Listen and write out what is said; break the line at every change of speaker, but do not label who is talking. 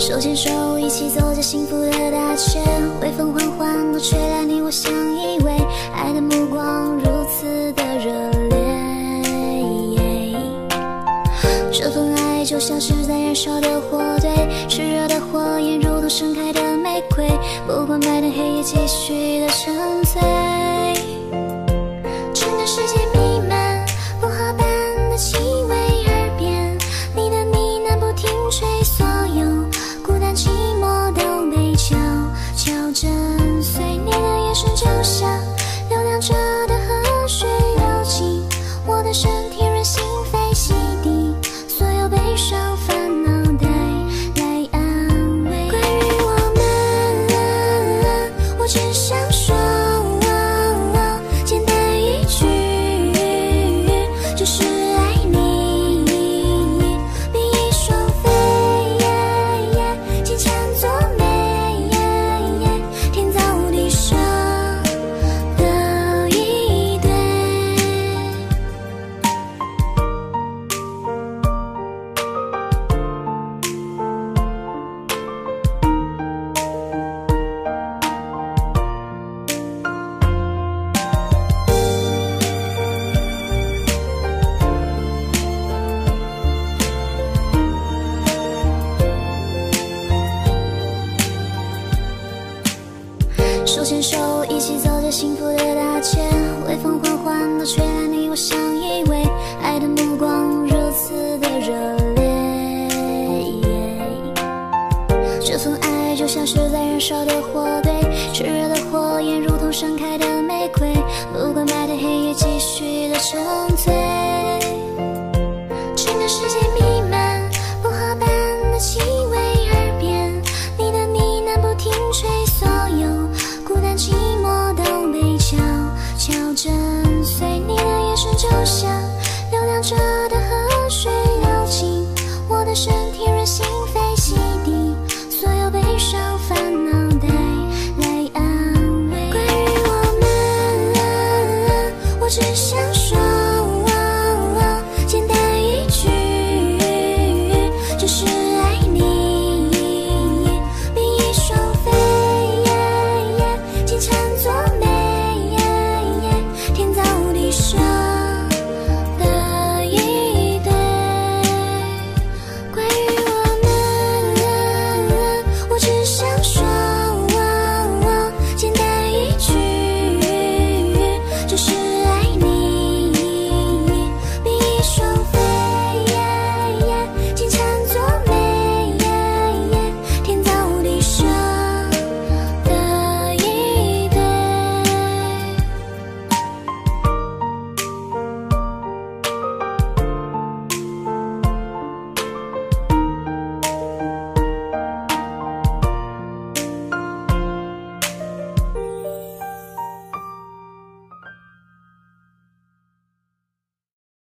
手牵手，一起走在幸福的大街，微风缓缓地吹来，你我相依偎，爱的目光如此的热烈。这份爱就像是在燃烧的火堆，炽热的火焰如同盛开的玫瑰，不管白天黑夜，继续的沉醉。整个世界听人，心扉，洗涤所有悲伤手牵手，一起走在幸福的大街，微风缓缓的吹来，你我相依偎，爱的目光如此的热烈。这份爱就像是在燃烧的火堆，炽热的火焰如同盛开的玫瑰就像流淌着的河水流进我的身体润心扉洗涤所有悲伤烦